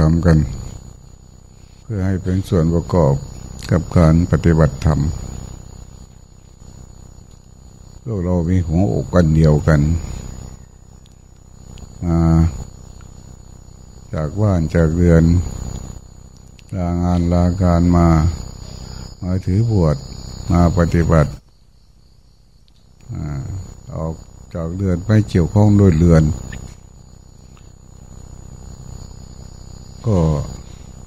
ทำกัน เพื่อให้เป็นส่วนประกอบกับการปฏิบัติธรรมโลกเรามีหัวอกกันเดียวกันมาจากว่านจากเรือน ลางานลาการมา มาถือบวชมาปฏิบัติออกจากเรือนไม่เกี่ยวข้องด้วยเรือน ก็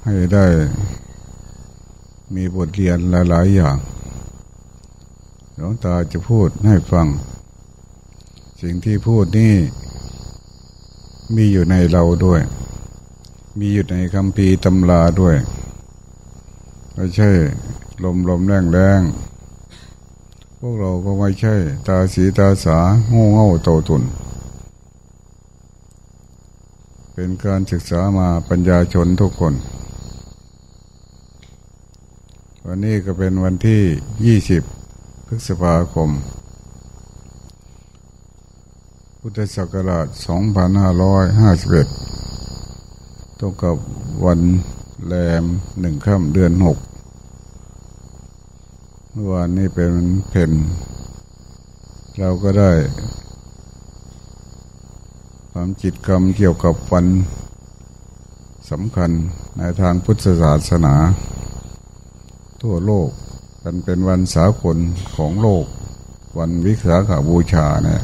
ให้ได้ มีบทเรียนหลาย ๆ อย่างหลวงตาจะพูดให้ฟัง สิ่งที่พูดนี่ มีอยู่ในเราด้วย มีอยู่ในคำพีตำราด้วยไม่ใช่ลมลมแรงแรงพวกเราก็ไม่ใช่ ตาสีตาสาโง่เง่าโตตุน เป็นการศึกษามาปัญญาชนทุกคน วันนี้ก็เป็นวันที่ยี่สิบพฤษภาคม พุทธศักราชสองพันห้าร้อยห้าสิบเอ็ดตรงกับวันแรมหนึ่งค่ำเดือนหกเมื่อวานนี้เป็นเพนเราก็ได้ ความจิตกรรมเกี่ยวกับวันสำคัญในทางพุทธศาสนา ทั่วโลกกันเป็นวันสากลของโลก วันวิสาขาบูชาเนี่ย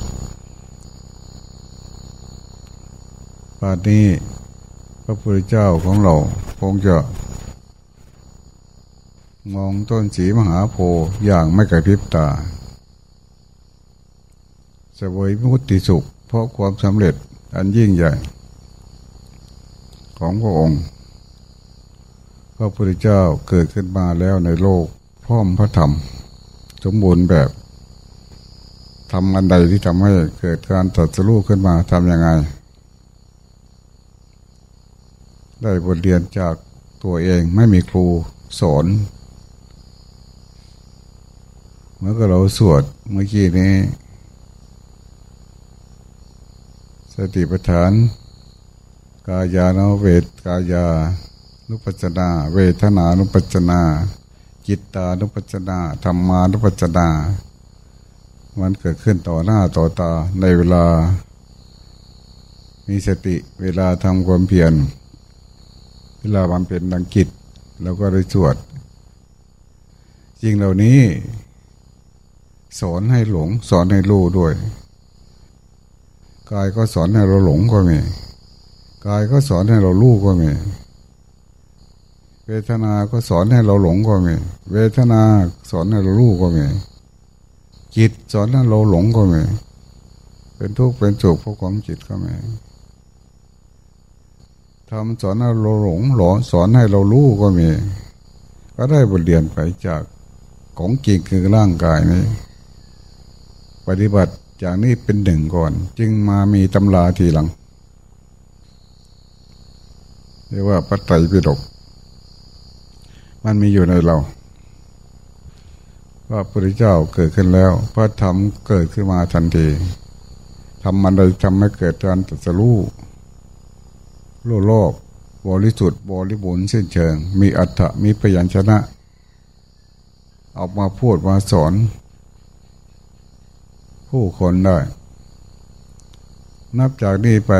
ป่านนี้พระพุทธเจ้าของเราคงจะมองต้นสีมหาโพธิ์อย่างไม่กระพริบตาสวยมุติสุข เพราะความสำเร็จ อันยิ่งใหญ่ ของพระองค์ พระพุทธเจ้าเกิดขึ้นมาแล้วในโลก พร้อมพระธรรม สมบูรณ์แบบทำอันใดที่ทำให้เกิดการตัดสู้ขึ้นมาทำยังไง ได้บทเรียนจากตัวเองไม่มีครูสอนเมื่อก็เราสวดเมื่อกี้นี้ สติปัฏฐาน กายานเวทกายานุปัจนา เวทนานุปัจนาจิตตานุปัจนาธรรมานุปัจนา มันเกิดขึ้นต่อหน้าต่อตาในเวลา มีสติเวลาทำความเพียร เวลามันเป็นดังกิจแล้วก็ได้สวดจริงเหล่านี้ สอนให้หลง สอนให้รู้ด้วย กายก็สอนให้เราหลงก็มีกายก็สอนให้เรารู้ก็มี เวทนา ก็สอนให้เราหลงก็มี เวทนาสอนให้เรารู้ก็มี จิตสอนให้เราหลงก็มี เป็นทุกข์เป็นสุขเพราะความจิตก็มีทำสอนให้เราหลงหลอนสอนให้เรารู้ก็มี ก็ได้บทเรียนไปจากของจริงคือร่างกายนี้ ปฏิบัติ อย่างนี้เป็นหนึ่งก่อน จึงมามีตำราทีหลังเรียกว่าปัตไตรปิฎกมันมีอยู่ในเราว่าพระพุทธเจ้าเกิดขึ้นแล้ว พระธรรมเกิดขึ้นมาทันทีทำมันใดทำให้เกิดการตัดสู้โลโลกบริสุทธิ์บริบูรณ์เสิ้นเชิง มีอัตถะมีพยัญชนะ ออกมาพูดมาสอน ผู้คนได้ นับจากนี้ไป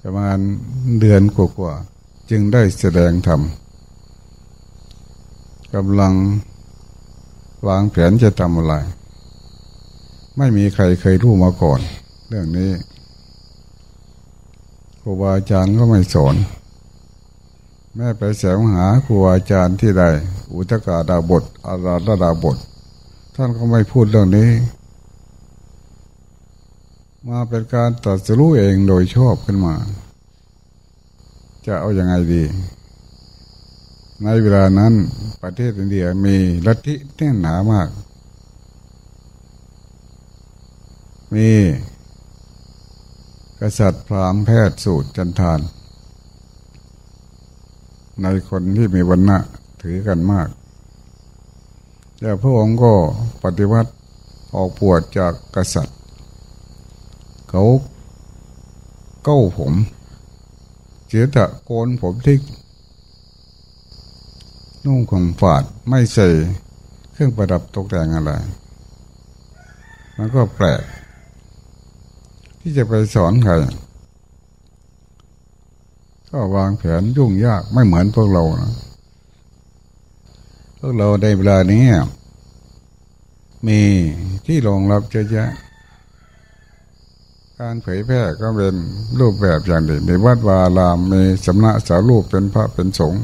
ประมาณเดือนกว่าๆจึงได้แสดงธรรมกำลังวางแผนจะทำอะไร ไม่มีใครเคยรู้มาก่อน เรื่องนี้ครูบาอาจารย์ก็ไม่สอน แม่ไปแสวงหาครูบาอาจารย์ที่ใด อุตกาดาบทอาราดาบท ท่านก็ไม่พูดเรื่องนี้ มาเป็นการตัดสู้เองโดยชอบขึ้นมา จะเอาอยัางไงดี ในเวลานั้นประเทศอินเดียมีลัทธิแน่นหนามาก มีกษัตริย์พราหมณ์แพทย์สูตรจันทานในคนที่มีวันณะถือกันมาก แต่พระองค์ก็ปฏิวัติออกปวดจากกษัตริย์ เขาเก้าผมเสียตะโกนผมทิ้งนุ่งของฝาดไม่ใส่เครื่องประดับตกแต่งอะไร มันก็แปลก ที่จะไปสอนใครก็วางแผนยุ่งยากไม่เหมือนพวกเรานะ วกเราในเวลานี้มีที่รองรับเยอะแยะการเผยแพร่ก็เป็นรูปแบบอย่างดีในวัดวาลามมีสำนักสารูปเป็นพระเป็นสงฆ์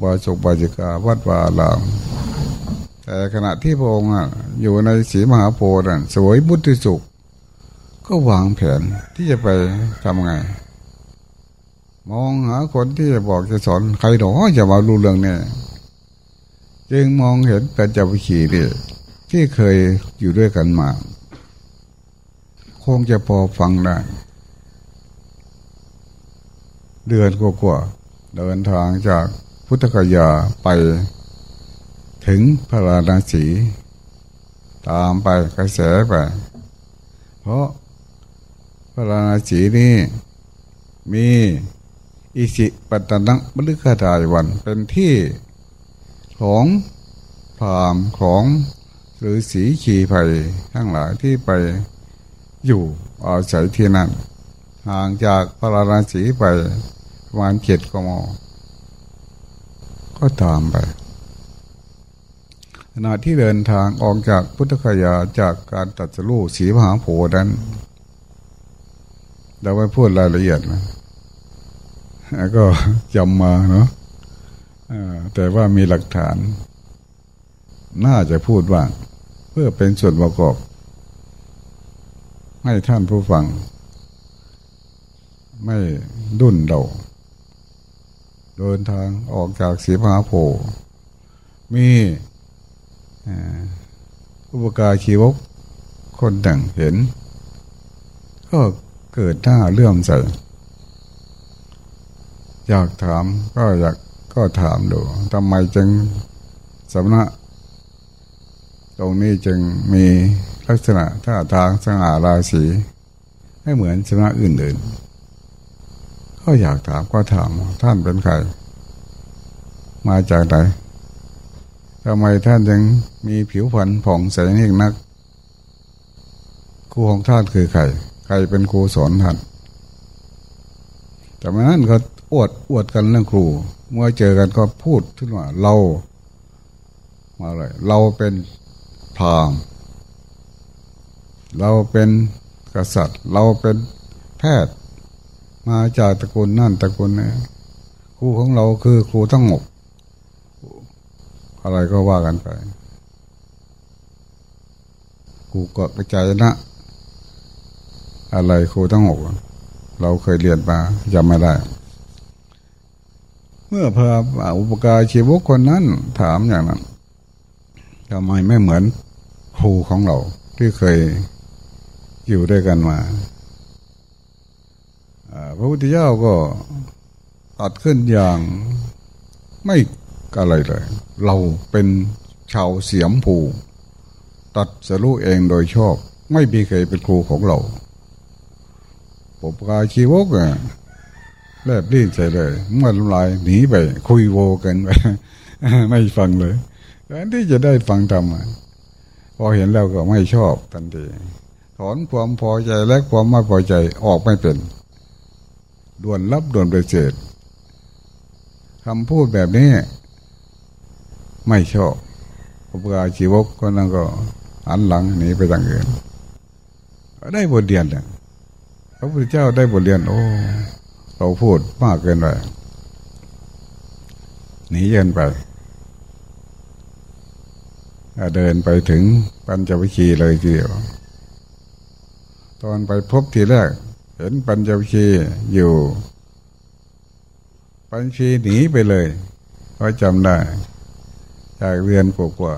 บาจุบาจิกาวัดวาลาม แต่ขณะที่พระองค์อยู่ในสีมหาโพธิ์สวยบุตรสุข ก็วางแผนที่จะไปทำไง มองหาคนที่จะบอกจะสอนใครหนอจะมารู้เรื่องเนี่ย จึงมองเห็นปัญจวิคีนี่ที่เคยอยู่ด้วยกันมา คงจะพอฟังได้ เดือนกว่าเดินทางจากพุทธกยาไปถึงพระราณสี ตามไปกระแสไป เพราะพระราณสีนี่มีอิสิปตนังบริคทายวันเป็นที่ ของพรามของหรือสีขีภัยทั้งหลายที่ไปอยู่อาศัยที่นั่นห่างจากพระราณสีไปประมาณเจ็ดกมก็ตามไปขณะที่เดินทางออกจากพุทธคยาจากการตัดสู้สีมหาโพนั้นเราไม่พูดรายละเอียดนะก็จำมาเนาะ แต่ว่ามีหลักฐาน น่าจะพูดว่า เพื่อเป็นส่วนประกอบ ให้ท่านผู้ฟัง ไม่ดุนเดาเดินทางออกจากสีมาโพมีอุปการชีวกคนหนึ่งเห็น ก็เกิดหน้าเลื่อมใสอยากถามก็อยาก ก็ถามดูทำไมจึงสำนักตรงนี้จึงมีลักษณะท่าทางสง่าราศีไม่เหมือนสำนักอื่นๆ ก็อยากถามก็ถามท่านเป็นใคร มาจากไหนทำไมท่านยังมีผิวพรรณผ่องใสนี่นักครูของท่านคือใคร ใครเป็นครูสอนท่านแต่เมื่อนั้นก็อวดอวดกันเรื่องครู เมื่อเจอกันก็พูดขึ้นว่าเรามาเลยเราเป็นพราหมณ์เราเป็นกษัตริย์ เราเป็นแพทย์ มาจากตระกูลนั่นตระกูลนี้ครูของเราคือครูทั้งหมดอะไรก็ว่ากันไปครูก็กระจายนะ อะไรครูทั้งหกเราเคยเรียนมาจำไม่ได้ เมื่อพระอุปการชีวกคนนั้น ถามอย่างนั้นทำไมไม่เหมือนครูของเราที่เคยอยู่ด้วยกันมาพระพุทธเจ้าก็ตัดขึ้นอย่างไม่อะไรเลย เราเป็นชาวเสียมผูตัดสรู้เองโดยชอบ ไม่มีใครเป็นครูของเราปุกาชีวกอะ แลบลิ้นใส่เลยเมื่อลายหนีไป คุยโวกันไปไม่ฟังเลยแทนที่จะได้ฟังธรรมพอเห็นแล้วก็ไม่ชอบทันทีถอนความพอใจและความไม่พอใจออกไม่เป็นด่วนรับด่วนปเสดคำพูดแบบนี้ ไม่ชอบปุกาชีวกก็นั่งก็หันหลังหนีไปทางอื่นได้บทเรียนเนี่ยพระพุทธเจ้าได้บทเรียน โอ้ เราพูดมากเกินไปหนีเย็นไปเดินไปถึงปัญจวิคีเลยทีเดียว ตอนไปพบทีแรก เห็นปัญจวิคีอยู่ ปัญชีหนีไปเลยก็จำได้ จากเรียนกว่า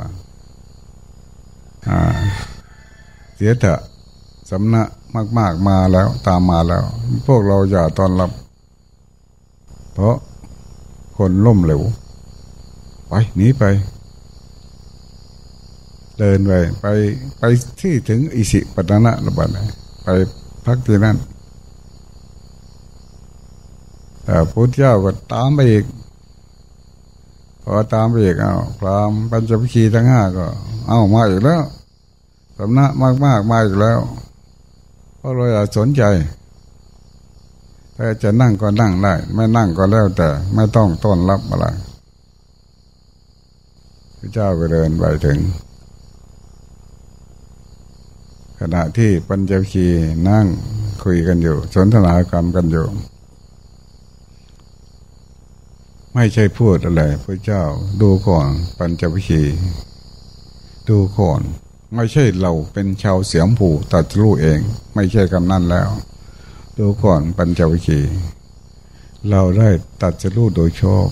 เสียเถอะสำนักมาก ๆมาแล้วตามมาแล้ว พวกเราอย่าตอนรับ เพราะคนล่มเหลวไปหนีไป เดินไปไปไปที่ถึงอิสิปตนะระบาดไปพักที่นั่นแต่พุทธเจ้าก็ตามไปอีกพอตามไปอีกเอาพรามปัญจพิคีทั้งห้าก็ เอามาอีกแล้วสำนักมากๆมาอีกแล้ว เพราะเราอยากสนใจ ถ้าจะนั่งก็นั่งได้ ไม่นั่งก็แล้วแต่ ไม่ต้องต้อนรับอะไรพระเจ้าก็เดินไปถึง ขณะที่ปัญจคีนั่งคุยกันอยู่ สนทนากรรมกันอยู่ ไม่ใช่พูดอะไรพระเจ้าดูก่อน ปัญจคีดูก่อน ไม่ใช่เราเป็นชาวเสียงผูตัดรู้เอง ไม่ใช่คำนั้นแล้ว ดูก่อนปัญจวิคีเราได้ตัดจะรู้โดยชอบ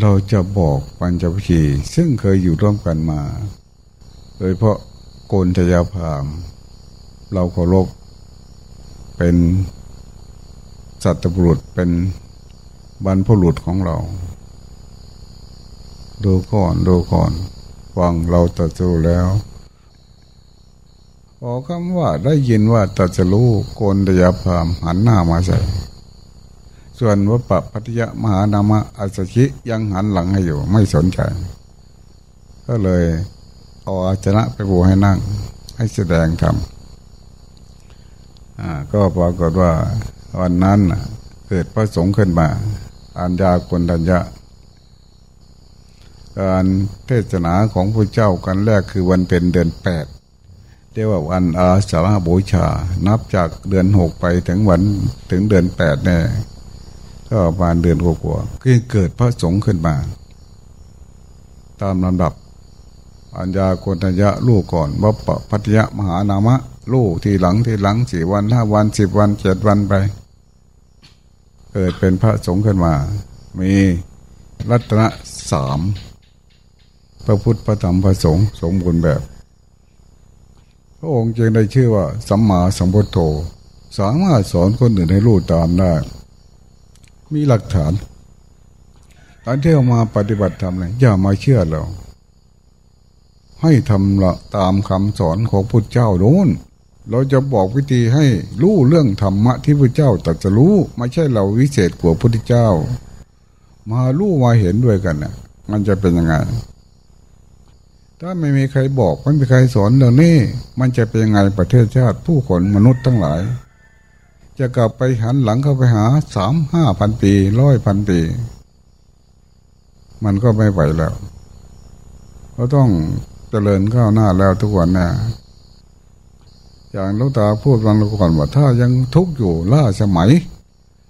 เราจะบอกปัญจวิคีซึ่งเคยอยู่ร่วมกันมา โดยเพราะโกนทยาพาม เราเคารพเป็นสัตบุรุษเป็นบรรพบุรุษของเรา ดูก่อนดูก่อนฟังเราตัดสู้แล้ว พอคำว่าได้ยินว่าตัดจะรู้โกนทยาพามหันหน้ามาใส่ส่วนวัปปปัตยะมหานามะอัสชิยังหันหลังให้อยู่ ไม่สนใจ ก็เลยเอาอาชนะไปบูให้นั่ง ให้แสดงธรรมก็ปรากฏว่าวันนั้นเกิดพระสงฆ์ขึ้นมาอัญญากุดัญญะ การเทศนาของพระเจ้ากันแรกคือวันเป็นเดือนแปด เรียกว่าวันอาสาฬบูชา นับจากเดือนหกไปถึงวันถึงเดือนแปดเนี่ยก็ประมาณเดือนกว่าๆก็เกิดพระสงฆ์ขึ้นมา ตามลำดับ อัญญาโกณยะลูกก่อนวัปปพัทยะมหานามะ ลูกทีหลังทีหลังสี่วันห้าวันสิบวันเจ็ดวันไป เกิดเป็นพระสงฆ์ขึ้นมา มีรัตนะสามพระพุทธพระธรรมพระสงฆ์สมบูรณ์แบบ ระองค์จึงได้ชื่อว่า สัมมาสัมพุทโธ สามารถสอนคนอื่นให้รู้ตามได้ มีหลักฐานตอนที่เรามาปฏิบัติธรรมเลยอย่ามาเชื่อเรา ให้ทำละตามคำสอนของพุทธเจ้าโน้นเราจะบอกวิธีให้รู้เรื่องธรรมะที่พระเจ้าตรัสรู้ไม่ใช่เราวิเศษกว่าพุทธเจ้า มารู้มาเห็นด้วยกันนะ่ะ มันจะเป็นยังไง ถ้าไม่มีใครบอกไม่มีใครสอนเรื่องนี้มันจะเป็นยังไงประเทศชาติผู้คนมนุษย์ทั้งหลาย จะกลับไปหันหลังเข้าไปหาสามห้าพันปีร้อยพันปี มันก็ไม่ไหวแล้วเราต้องเจริญข้าวหน้าแล้วทุกวันนะอย่างลูกตาพูดวันก่อนว่า ถ้ายังทุกข์อยู่ล่าสมัย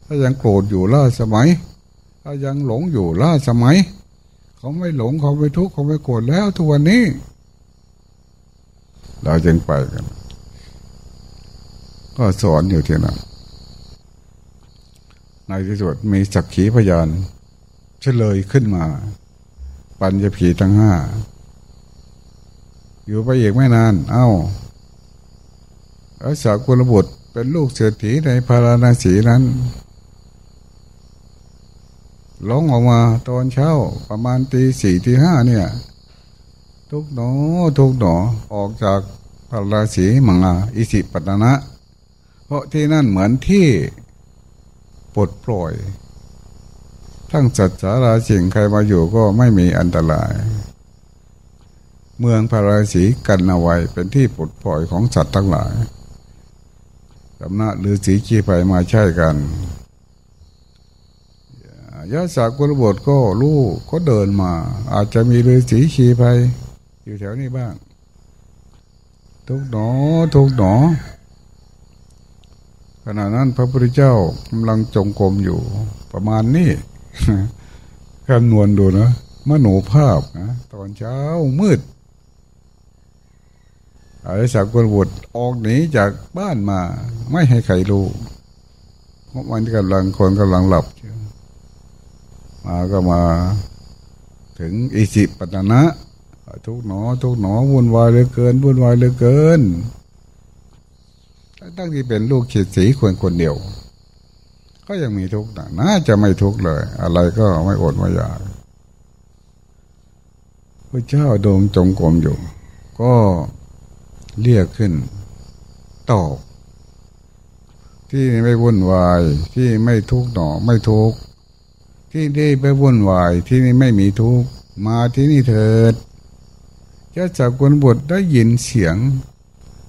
ถ้ายังโกรธอยู่ล่าสมัย ถ้ายังหลงอยู่ล่าสมัย เขาไม่หลงเขาไม่ทุกข์เขาไม่โกรธแล้วทุกวันนี้ เราจึงไปกัน ก็สอนอยู่ที่นั่นในที่สุดมีสักขีพยานเฉลยขึ้นมา ปัญญผีทั้งห้า อยู่ไปอีกไม่นาน เอา้าอาสากุลบุตรเป็นลูกเศรษฐีในพาราณสีนั้น ร้องออกมาตอนเช้าประมาณตีสี่ตีห้าเนี่ย ทุกหนอทุกหนอออกจากพาราสีมังอาอิสิปตนะ เพราะที่นั่นเหมือนที่ปลดปล่อย ทั้งจัดสาราสิ่งใครมาอยู่ก็ไม่มีอันตราย เมืองพาราสีกันเอาไว้เป็นที่ปลดปล่อยของสัตว์ทั้งหลายสำนักหรือสีขี้ไปมาใช่กัน ยาสากุลบทก็รู้ก็เดินมา อาจจะมีฤาษีขี่ไปอยู่แถวนี้บ้าง ทุกหนอทุกหนอขณะนั้นพระพุทธเจ้ากำลังจงกรมอยู่ ประมาณนี้คำนวณดูนะมโนภาพนะตอนเช้ามืดอริสักกุลบุตรออกหนีจากบ้านมา ไม่ให้ใครรู้เพราะมันกำลังคนกำลังหลับ มาก็มาถึงอิสิปตนะ ทุกหนอ ทุกหนอวุ่นวายเหลือเกินวุ่นวายเหลือเกิน ตั้งที่เป็นลูกขีดสีคนคนเดียว ก็ยังมีทุกข์นะน่าจะไม่ทุกข์เลย อะไรก็ไม่อดไม่อยากพระเจ้าดงจงกรมอยู่ ก็เรียกขึ้นตอบที่ไม่วุ่นวายที่ไม่ทุกข์หนอไม่ทุกข์ ที่ได้ไปวุ่นวายที่นี่ไม่มีทุกข์มาที่นี่เถิดจะจากกุนบุตรได้ยินเสียง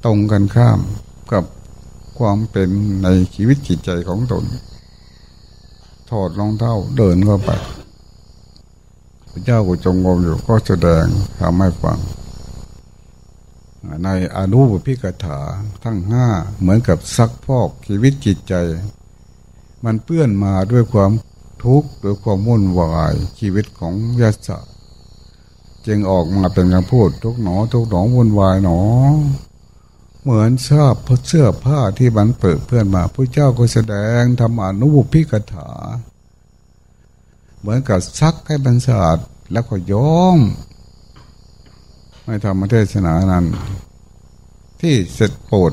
ตรงกันข้ามกับความเป็นในชีวิตจิตใจของตน ถอดรองเท้าเดินเข้าไปพระเจ้าก็จงงมอยู่ก็แสดงทำให้ฟัง ในอนุปพิกถาทั้งห้าเหมือนกับซักพอกชีวิตจิตใจ มันเปื้อนมาด้วยความ ทุกข์ด้วยความวุ่นวายชีวิตของยศจึงออกมาเป็นคำพูดทุกหนอ ทุกหนอวุ่นวายหนอ เหมือนชอบเพราะเสื้อผ้าที่มันเปิดเพื่อนมาพระเจ้าก็แสดงทำอนุบุพิกถา เหมือนกับซักให้บรรสะอาดแล้วก็ย้อมไม่ทำมาเทศนานั้น ที่เสร็จโปรด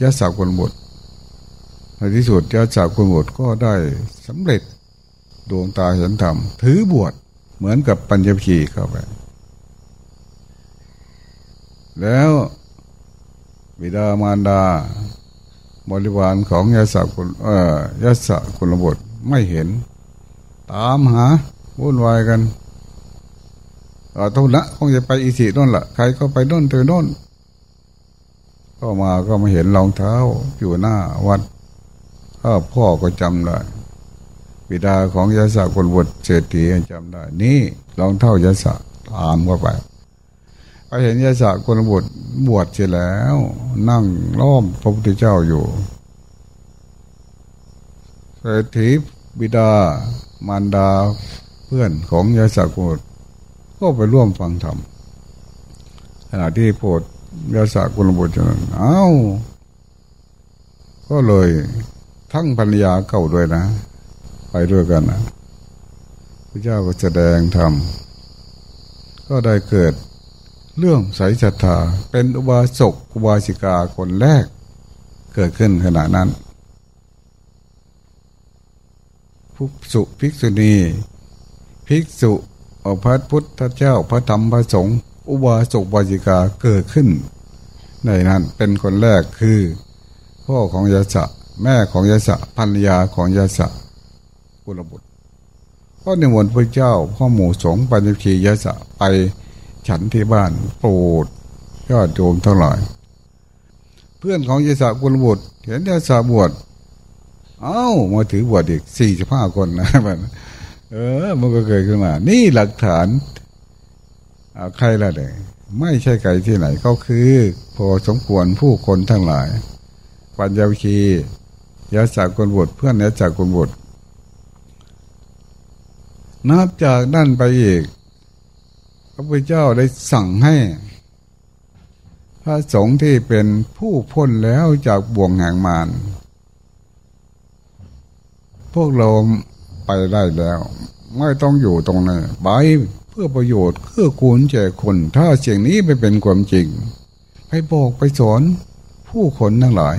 ยะสาวคนบทในที่สุดยะสาวคนบทก็ได้สำเร็จ ดวงตาเห็นธรรมถือบวชเหมือนกับปัญญพีเข้าไป แล้วบิดามารดา บริวารของยาสกุลเอ่อยาสกุลบทไม่เห็น ตามหาวุ่นวายกันอาตุละคงจะไปอีสีนั่นแหละใครก็ไปน่นเธอน่นก็มาก็มาเห็นรองเท้าอยู่หน้าวัดถ้าพ่อก็จำได้ บิดาของยาสะคนบทเศรษฐีจำได้ นี่รองเท้ายาสะตามเข้าไปไปเห็นยาสะคนบทบวชเสร็จแล้ว นั่งล้อมพระพุทธเจ้าอยู่เศรษฐีบิดามารดาเพื่อนของยาสะคนบทก็ไปร่วมฟังธรรมขณะที่โพดยาสะกุลบุตรนั้นเอ้าก็เลยทั้งภรรยาเก่าด้วยนะ ไปด้วยกันนะพระเจ้าก็แสดงธรรมก็ได้เกิดเรื่องสายศรัทธาเป็นอุบาสกอุบาสิกาคนแรกเกิดขึ้นขณะนั้นภุสุภิกษุณีภิกษุพระพุทธเจ้าพระธรรมพระสงฆ์อุบาสกบาสิกาเกิดขึ้น ในนั้นเป็นคนแรกคือ พ่อของยาสะแม่ของยาสะภรรยาของยาสะ กุลบุตรก็ในวันพระเจ้าพ่อหมู่สงปัญญคียะสะไปฉันที่บ้านโปรดยอดโยมท่าไหร่เพื่อนของยะสะกุลบุตรเห็นยะสะบวชเอ้ามาถือบวชอีกสี่สิบห้าคนนะมันเออ มันก็เกิดขึ้นมา นี่หลักฐานเอาใครละเด็ไม่ใช่ไก่ที่ไหนก็คือ พอสมควรผู้คนทั้งหลาย ปัญญาคียะสะกุลบุตรเพื่อนยะสะกุลบุตร นับจากนั่นไปอีก พระพุทธเจ้าได้สั่งให้ พระสงฆ์ที่เป็นผู้พ้นแล้วจากบ่วงแห่งมารพวกเราไปได้แล้ว ไม่ต้องอยู่ตรงนั้นไปเพื่อประโยชน์เพื่อคูณแก่คน ถ้าเสียงนี้ไปเป็นความจริงไปบอกไปสอนผู้คนทั้งหลาย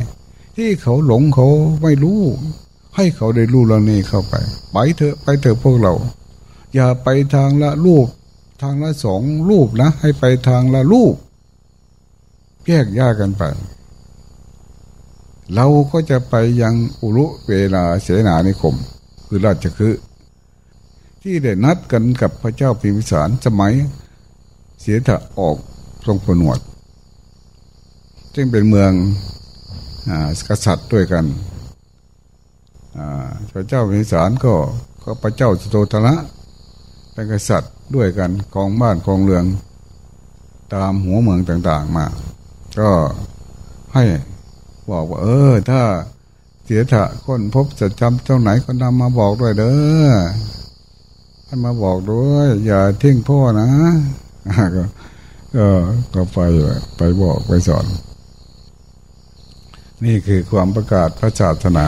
ที่เขาหลงเขาไม่รู้ ให้เขาได้รู้เรื่องนี้เข้าไป ไปเถอะไปเถอะพวกเรา อย่าไปทางละรูป ทางละสองรูปนะ ให้ไปทางละรูป แยกยากกันไป เราก็จะไปยังอุรุเวลาเสนานิคม คือราชคือที่ได้นัดกันกับพระเจ้าพิมพิสารสมัยเสียถะออกทรงผนวด จึงเป็นเมืองอกษัตริย์ด้วยกันพระเจ้าพิมพิสารก็ก็พระเจ้าสุโธธนะ เป็นกษัตริย์ด้วยกันของบ้านของเรือง ตามหัวเมืองต่างๆมา ก็ให้บอกว่า เออ ถ้าเสียถะคนพบจะจำเจ้าไหนก็นำมาบอกด้วยเด้อให้มาบอกด้วย อย่าทิ้งพ่อนะก็ก็ก็ไปไปบอกไปสอน นี่คือความประกาศพระศาสนา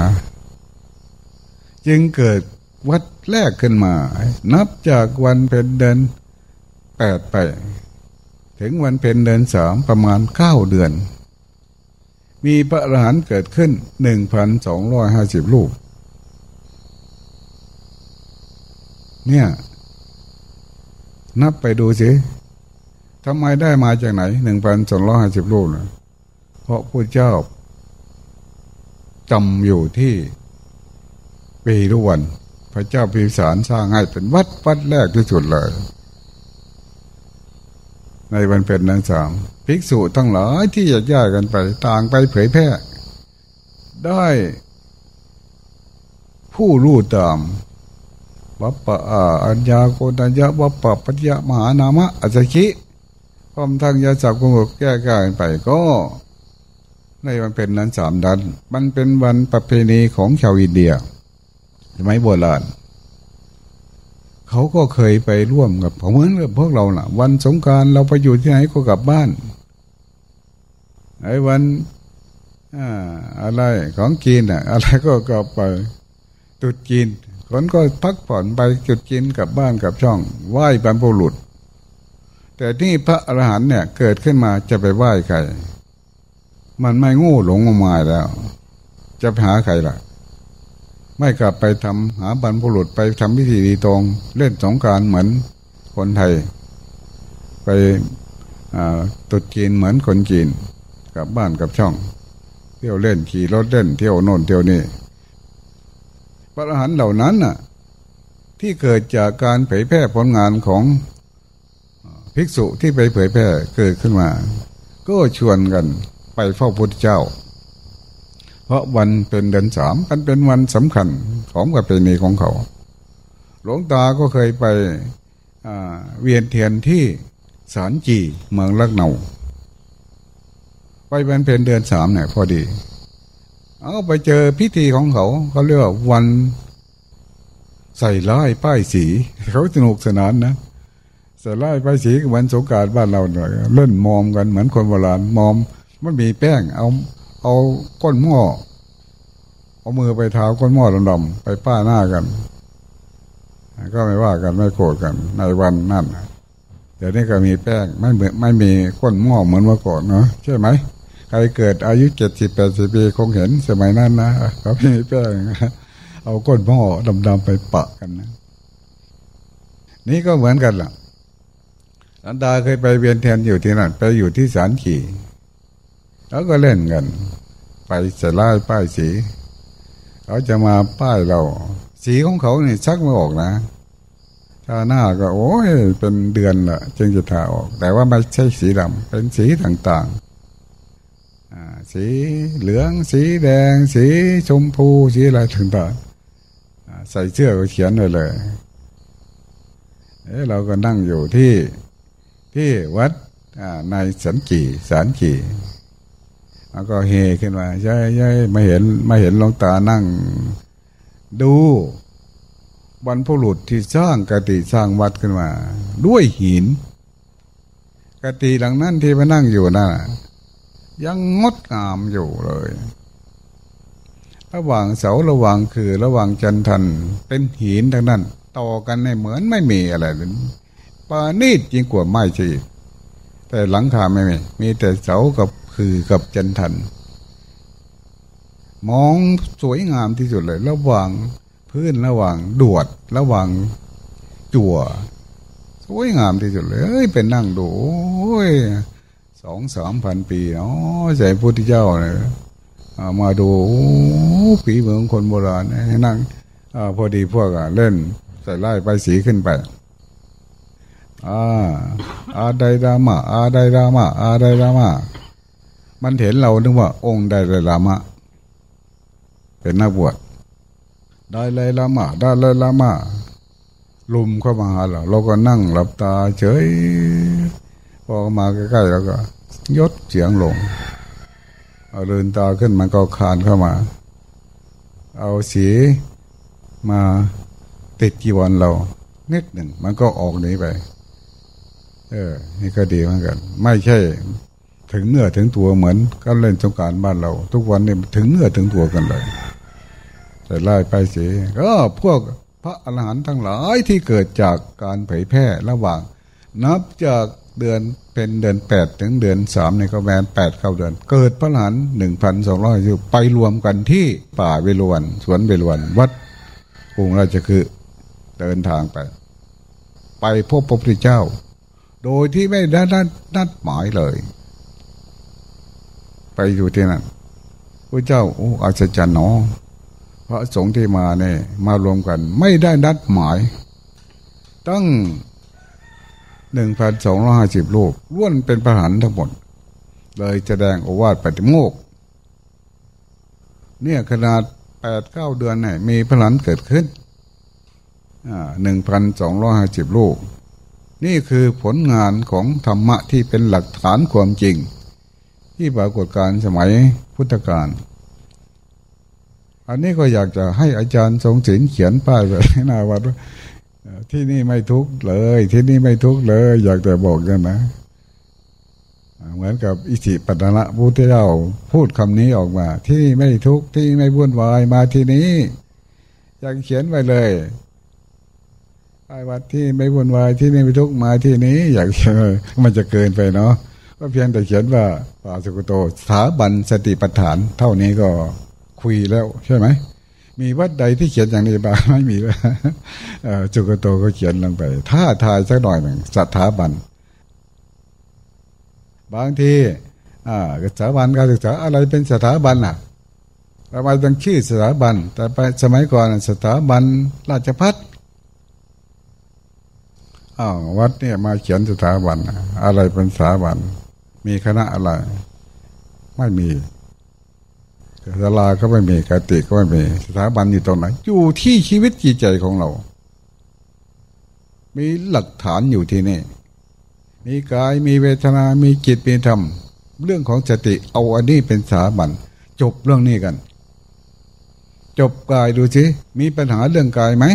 จึงเกิด วัดแรกขึ้นมา นับจากวันเป็นเดือนแปดไป ถึงวันเป็นเดือนสามประมาณเก้าเดือน มีพระอรหันต์เกิดขึ้นหนึ่งพันสองร้อยห้าสิบลูกเนี่ย นับไปดูสิทำไมได้มาจากไหนหนึ่งพันสองร้อยห้าสิบลูกนะเพราะพระเจ้าจำอยู่ที่ปีรุวัน พระเจ้าพิสารสร้างให้เป็นวัดวัดแรกที่สุดเลย ในวันเป็นนั้นสามภิกษุทั้งหลายที่จะย่ากันไปต่างไปเผยแพร่ ได้ผู้รู้ตามวัปปะอัญญาโกนัญญาวัปปะปัญญามหานามะอัจฉิพร้อมทั้งยาจับกุมกแก้กายไปก็ ในวันเป็นนั้นสามดัน มันเป็นวันประเพณีของชาวอินเดีย สมัยโบราณเขาก็เคยไปร่วมกับเหมือนกับพวกเราน่ะ วันสงการเราไปอยู่ที่ไหนก็กลับบ้านไอ้วันอะไรของกินอะ อะไรก็กลับไปตุดกินคนก็พักผ่อนไปจุดกินกลับบ้านกลับช่อง ไหว้บรรพบุรุษ แต่ที่พระอรหันต์เนี่ยเกิดขึ้นมาจะไปไหว้ใคร มันไม่งูหลงงมงายแล้ว จะไปหาใครล่ะ ไม่กลับไปทำหาบรรพุรุษไปทำพิธีดีตรงเล่นสงการเหมือนคนไทย ไปตุดจีนเหมือนคนจีนกลับบ้านกับช่อง เที่ยวเล่นขี่รถเล่นเที่ยวโน่นเที่ยวนี่พระอรหันต์เหล่านั้นน่ะ ที่เกิดจากการเผยแพร่ผลงานของภิกษุที่ไปเผยแพร่เกิดขึ้นมา ก็ชวนกันไปเฝ้าพุทธเจ้า ราะวันเป็นเดือนสามมันเป็นวันสำคัญของประเพณีของเขา หลวงตาก็เคยไปเวียนเทียนที่สารจีเมืองลักเนาไปวันเป็นเดือนสามเนี่ยพอดี เอาไปเจอพิธีของเขาเขาเรียกว่าวันใส่ร้ายป้ายสีเขาสนุกสนานนะใส่ร้ายป้ายสีเหมือนสงการบ้านเราหน่อยเล่นมอมกันเหมือนคนโบราณมอมมันมีแป้งเอา เอาก้นหม้อเอามือไปเท้าก้นหม้อดำๆไปป้าหน้ากัน ก็ไม่ว่ากันไม่โกรธกัน ในวันนั่นเดี๋ยวนี้ก็มีแป้งไม่เหมือนไม่มีก้นหม้อเหมือนเมื่อก่อนเนาะใช่ไหมใครเกิดอายุเจ็ดสิบแปดสิบปีคงเห็นสมัยนั้นนะเขามีแป้งเอาก้นหม้อดำๆไปปะกันนะนี่ก็เหมือนกันล่ะอันดาเคยไปเวียนเทียนอยู่ที่นั่นไปอยู่ที่สารขี่ แล้วก็เล่นกัน ไปจะไล่ป้ายสีเขาจะมาป้ายเรา สีของเขาเนี่ยชักไม่ออกนะถ้าหน้าก็ โอ้ยเป็นเดือนละจึงจะทาออก แต่ว่าไม่ใช่สีดำเป็นสีต่างๆสีเหลืองสีแดง สีชมพูสีอะไรต่างๆใส่เสื้อก็เขียนเลยเลยเอ้เราก็นั่งอยู่ที่ที่วัดในสันจีสันจี แล้วก็เฮขึ้นมาใช่ใช่ไม่เห็นไม่เห็นลงตานั่ง ดูบรรพุรุษที่สร้างกติสร้างวัดขึ้นมา ด้วยหิน กติหลังนั้นที่มานั่งอยู่น่ะยังงดงามอยู่เลย ระหว่างเสาระหว่างคือระหว่างจันทันเป็นหินทั้งนั้น ต่อกันในเหมือนไม่มีอะไรเลยปานีดยิ่งกว่าไม้ชีแต่หลังคาไม่มี มีแต่เสากับ คือกับจันทัน มองสวยงามที่สุดเลย ระหว่างพื้นระหว่างดวด ระหว่างจั่ว สวยงามที่สุดเลยเอ้ยเป็นนั่งดูโอ้ยสองสามพันปีเนาะใส่พุทธเจ้าเนี่ยมาดูปีเมืองคนโบราณให้นั่งอพอดีพวกเล่นใส่ไล่ไปสีขึ้นไปอ่าอาไดรามาอาไดรามาอาไดรามา มันเห็นเรานึกว่า องค์ไดเลยลามะ เป็นนักบวชได้เลยลามะได้เลยลามะลุมเข้ามาหาเราเราก็นั่งหลับตาเฉยพอมาใกล้ๆเราก็ยดเสียงลง เอาเลืนตาขึ้นมันก็คานเข้ามา เอาสีมาติดจีวรเรา นิดหนึ่งมันก็ออกหนีไป เออ นี่ก็ดีเหมือนกัน ไม่ใช่ ถึงเนื้อถึงตัวเหมือนก็เล่นสงการบ้านเรา ทุกวันนี้ถึงเนื้อถึงตัวกันเลย แต่ไล่ไปสีก็พวกพระอรหันต์ทั้งหลายที่เกิดจากการเผยแพร่ระหว่าง นับจากเดือนเป็นเดือนแปดถึงเดือนสามในก็แมนแปดเข้าเดือน เกิดพระอรหันหนึ่งพันสองร้อยไปรวมกันที่ป่าเวรวันสวนเวรวันวัดกรุงราชคือเดินทางไป ไปพบพระพุทธเจ้า โดยที่ไม่ได้นัดหมายเลย ไปอยู่ที่นั่นพระเจ้าโอ้อาจารย์หนอพระสงฆ์ที่มาเนี่ยมารวมกัน ไม่ได้นัดหมาย ตั้งหนึ่งพันสองร้อยห้าสิบลูกล้วนเป็นประหารทั้งหมด เลยแสดงโอวาทปฏิโมก เนี่ยขนาดแปดเก้าเดือนเนี่ยมีพลันเกิดขึ้นหนึ่งพันสองร้อยห้าสิบลูก นี่คือผลงานของธรรมะที่เป็นหลักฐานความจริง ที่ปรากฏการสมัยพุทธกาลอันนี้ก็อยากจะให้อาจารย์ทรงศิลเขียนป้ายไว้หน้าวัดว่าที่นี่ไม่ทุกข์เลย ที่นี่ไม่ทุกข์เลย อยากจะบอกกันนะ เหมือนกับอิสิปัตนะพุทธเจ้าพูดคำนี้ออกมา ที่นี่ไม่ทุกข์ที่ไม่วุ่นวายมาที่นี้อยากเขียนไว้เลยไอ้วัดที่ไม่วุ่นวายที่นี่ไม่ทุกข์มาที่นี้ อยากมันจะเกินไปเนาะ ก็เพียงแต่เขียนว่าปาสุกโตสถาบันสติปัฏฐาน เท่านี้ก็คุยแล้วใช่ไหม มีวัดใดที่เขียนอย่างนี้บ้างไม่มีเลยจุกโตก็เขียนลงไป ถ้าทายสักหน่อยหนึ่งสถาบัน บางทีสถาบันการศึกษาอะไรเป็นสถาบันล่ะทำไมต้องชื่อสถาบัน แต่ไปสมัยก่อนสถาบันราชพัฒอ้าววัดเนี่ยมาเขียนสถาบัน อะไรเป็นสถาบัน มีคณะอะไร ไม่มีศาลาก็ไม่มีกติก็ไม่มีสถาบันอยู่ตรงไหนอยู่ที่ชีวิตจิตใจของเรา มีหลักฐานอยู่ที่นี่ มีกายมีเวทนา มีจิตมีธรรม เรื่องของสติเอาอันนี้เป็นสถาบัน จบเรื่องนี้กัน จบกายดูสิมีปัญหาเรื่องกายไหม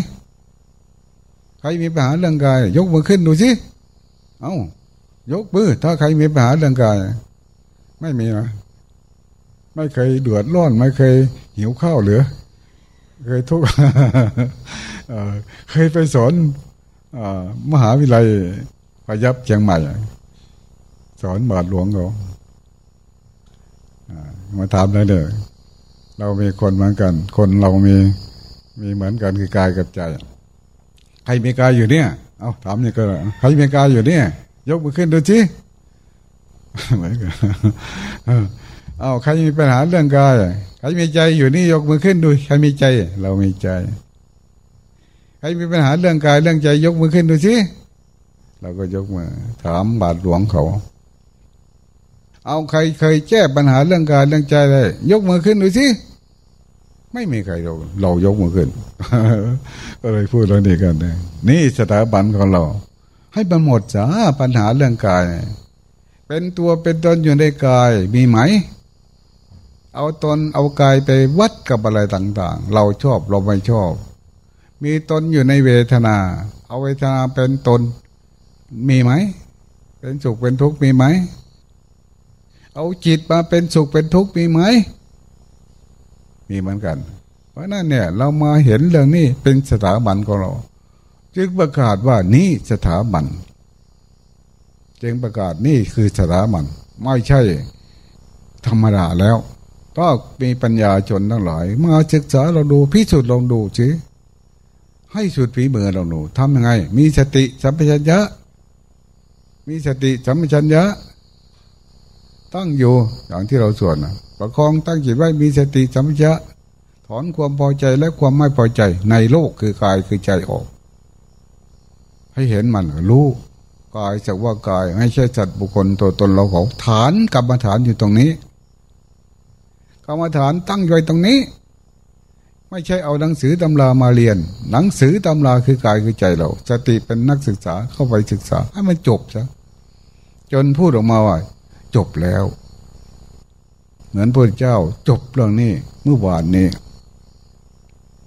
ใครมีปัญหาเรื่องกาย ยกมือขึ้นดูสิเอา้า ยกมือถ้าใครมีปัญหาเรื่องกาย ไม่มีนะไม่เคยเดือดร้อน ไม่เคยหิวข้าวหลือเคยทุกข์เคยไปสอนมหาวิทยาลัยพยับเชียงใหม่ สอนบาทหลวงเขามาถามได้เลยเรามีคนเหมือนกัน คนเรามีมีเหมือนกันคือกายกับใจ ใครมีกายอยู่เนี่ย เอาถามนี่ก็ใครมีกายอยู่เนี่ย ยกมือขึ้นดูสิเหมือนกันเอาใครมีปัญหาเรื่องกายใครมีใจอยู่นี่ยกมือขึ้นดูใครมีใจ เรามีใจ ใครมีปัญหาเรื่องกายเรื่องใจ ยกมือขึ้นดูสิเราก็ยกมือถามบาทหลวงเขา เอาใครเคยแก้ปัญหาเรื่องกายเรื่องใจได้ยกมือขึ้นดูสิไม่มีใครเราเรายกมือขึ้นก็เลยพูดเรื่องนี้กันนี่สถาบันของเรา ให้บันหมดจ้าปัญหาเรื่องกาย เป็นตัวเป็นตนอยู่ในกายมีไหม เอาตนเอากายไปวัดกับอะไรต่างๆ เราชอบเราไม่ชอบ มีตนอยู่ในเวทนา เอาเวทนาเป็นตนมีไหม เป็นสุขเป็นทุกข์มีไหม เอาจิตมาเป็นสุขเป็นทุกข์มีไหม มีเหมือนกัน เพราะนั่นเนี่ย เรามาเห็นเรื่องนี้เป็นสถาบันของเรา จึงประกาศว่านี่สถาบันจึงประกาศนี่คือสถาบันไม่ใช่ ธรรมดาแล้ว ก็มีปัญญาชนทั้งหลายมาศึกษาเราดูพิสูจน์ลองดูสิให้สุดฝีมือเราดูทำยังไง มีสติสัมปชัญญะ มีสติสัมปชัญญะ ตั้งอยู่อย่างที่เราสวดนะประคองตั้งจิตไว้มีสติสัมปชัญญะถอนความพอใจและความไม่พอใจในโลกคือกายคือใจออก ให้เห็นมันรู้กายจากว่ากายไม่ใช่จัดบุคคลตัวตนเราของฐานกรรมฐานอยู่ตรงนี้กรรมฐานตั้งไว้ตรงนี้ ไม่ใช่เอาหนังสือตำรามาเรียน หนังสือตำราคือกายคือใจเราสติเป็นนักศึกษาเข้าไปศึกษาให้มันจบซะจนพูดออกมาว่าจบแล้ว เหมือนพระเจ้าจบเรื่องนี้เมื่อวานนี้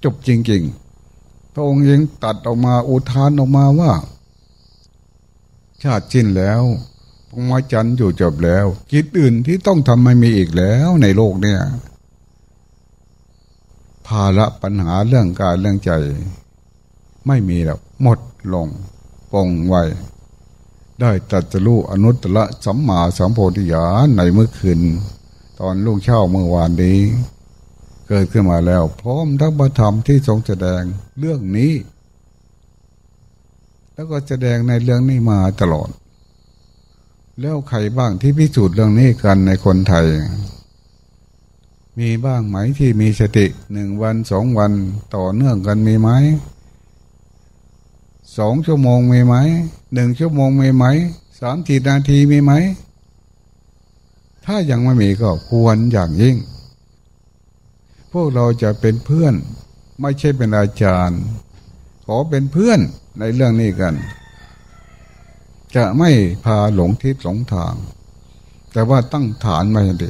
จบจริง ๆ ระองค์ยังตัดออกมาอุทานออกมาว่า ชาติสิ้นแล้วพรหมจรรย์อยู่จบแล้วกิจอื่นที่ต้องทำไม่มีอีกแล้วในโลกเนี่ยภาระปัญหาเรื่องการเรื่องใจ ไม่มีแล้วหมดลงปองไว้ได้ตัดจะรู้อนุตตรสัมมาสัมโพธิญาณในเมื่อคืน ตอนลูกเช่าเมื่อวานนี้ เกิดขึ้นมาแล้ว พร้อมทั้งพระธรรมที่ทรงแสดงเรื่องนี้ แล้วก็แสดงในเรื่องนี้มาตลอด แล้วใครบ้างที่พิสูจน์เรื่องนี้กันในคนไทย มีบ้างไหมที่มีสติหนึ่งวันสองวันต่อเนื่องกันมีไหมสองชั่วโมงมีไหมหนึ่งชั่วโมงมีไหมสามสิบนาทีมีไหม ถ้ายังไม่มีก็ควรอย่างยิ่ง พวกเราจะเป็นเพื่อน ไม่ใช่เป็นอาจารย์ ขอเป็นเพื่อนในเรื่องนี้กัน จะไม่พาหลงทิศหลงทาง แต่ว่าตั้งฐานมาอย่างดี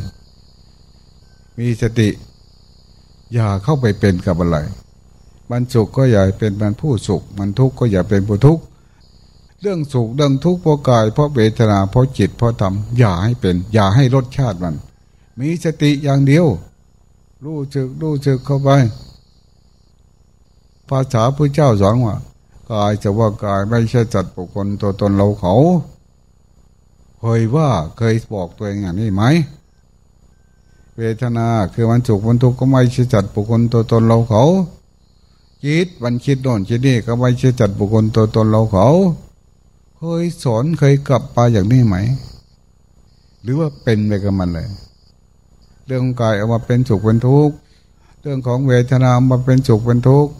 มีสติ อย่าเข้าไปเป็นกับอะไรมันสุขก็อย่าเป็นมันผู้สุข มันทุกข์ก็อย่าเป็นผู้ทุกข์เรื่องสุขเรื่องทุกข์เพราะกายเพราะเวทนาเพราะจิตเพราะธรรมอย่าให้เป็น อย่าให้รสชาติมัน มีสติอย่างเดียว รู้จึกรู้จึกเข้าไปภาษาพระเจ้าสอนว่ากายจะว่ากายไม่ใช่จัดบุคคลตัวตนเราเขา เคยว่าเคยบอกตัวเองอย่างนี้ไหมเวทนาคือมันสุขมันทุกข์ก็ไม่ใช่จัดบุคคลตัวตนเราเขาคิดวันคิดโน่นคิดนี่ก็ไม่ใช่จัดบุคคลตัวตนเราเขาเคยสอนเคยกลับไปอย่างนี้ไหม หรือว่าเป็นไปกับมันเลย เรื่องกายเอามาเป็นสุขเป็นทุกข์เรื่องของเวทนามาเป็นสุขเป็นทุกข์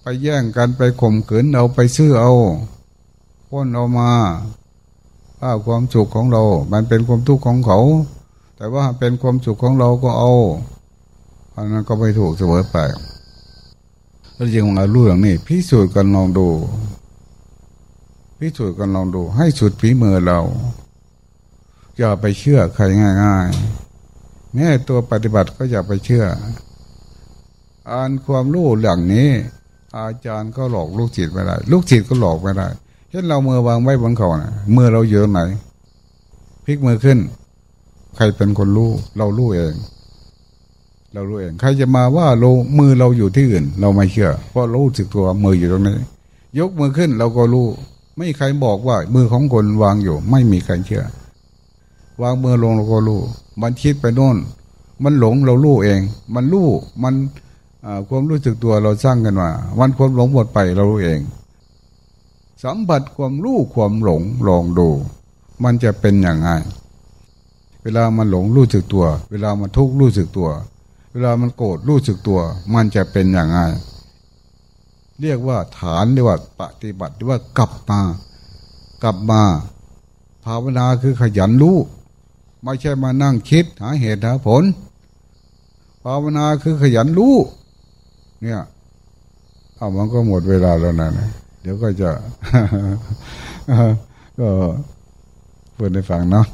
ไปแย่งกันไปข่มขืนเอาไปซื้อเอาพ้นเอามาว่าความสุขของเรา มันเป็นความทุกข์ของเขา แต่ว่าเป็นความสุขของเราก็เอาอันนั้นก็ไม่ถูกเสมอไปแล้วยังมารู้อย่างนี้พิสูจน์กันลองดูพิสูจน์กันลองดู ให้สุดฝีมือเรา อย่าไปเชื่อใครง่าย ๆ แม้ตัวปฏิบัติก็อย่าไปเชื่อ อ่านความรู้อย่างนี้ อาจารย์ก็หลอกลูกจิตไม่ได้ ลูกจิตก็หลอกไม่ได้ เช่นเราเมื่อวางไว้บนเขานะเมื่อเราเยอะไหนพลิกมือขึ้น ใครเป็นคนรู้ เรารู้เอง เรารู้เอง ใครจะมาว่าเรามือเราอยู่ที่อื่น เราไม่เชื่อ เพราะรู้สึกตัวมืออยู่ตรงนี้ ยกมือขึ้นเราก็รู้ไม่ใครบอกว่า มือของคนวางอยู่ ไม่มีใครเชื่อ วางมือลงเราก็รู้ มันคิดไปโน่น มันหลงเรารู้เอง มันรู้มันความรู้สึกตัวเราสร้างกันมาวันความหลงหมดไปเรารู้เอง สัมผัสความรู้ความหลงลองดู มันจะเป็นอย่างไรเวลามันหลงรู้สึกตัว เวลามันทุกข์รู้สึกตัว เวลามันโกรธรู้สึกตัว มันจะเป็นอย่างไรเรียกว่าฐานเรียกว่าปฏิบัติเรียกว่ากลับมากลับมา ภาวนาคือขยันรู้ ไม่ใช่มานั่งคิดหาเหตุหาผล ภาวนาคือขยันรู้ เนี่ยเอามันก็หมดเวลาแล้วนะเดี๋ยวก็จะก็เพื่อนได้ฟังเนาะ